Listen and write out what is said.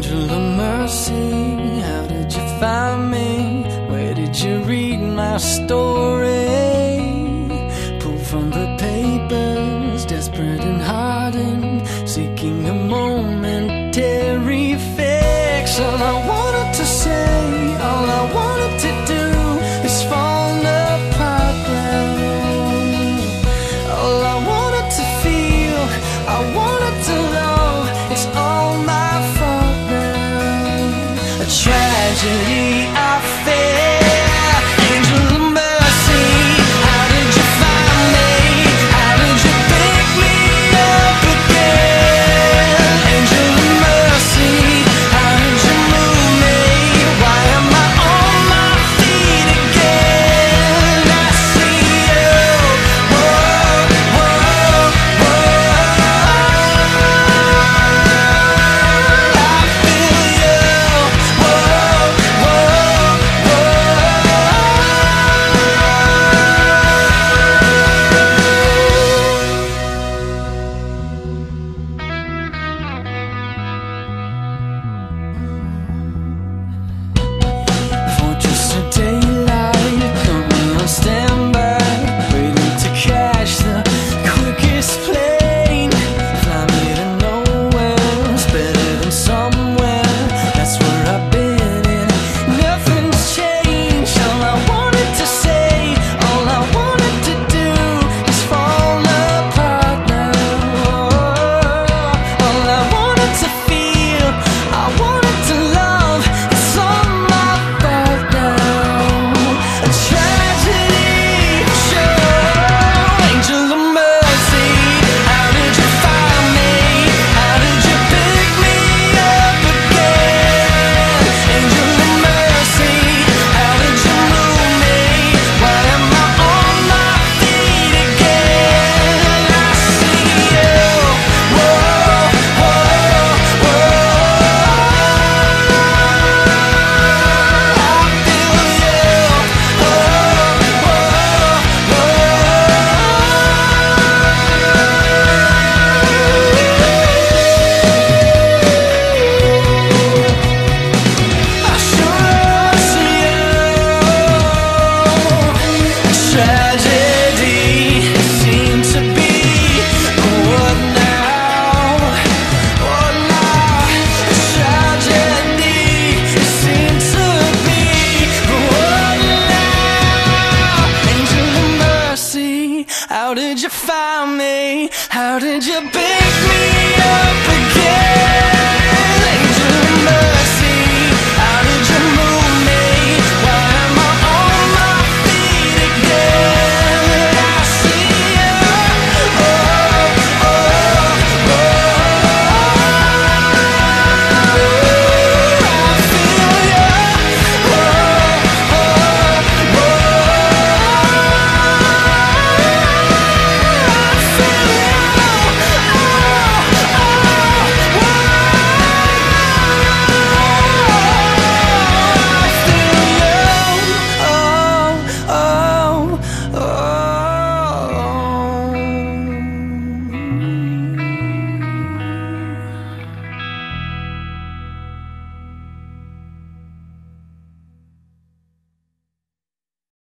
angel of mercy, how did you find me? Where did you read my story? 是一 How did you find me? How did you pick me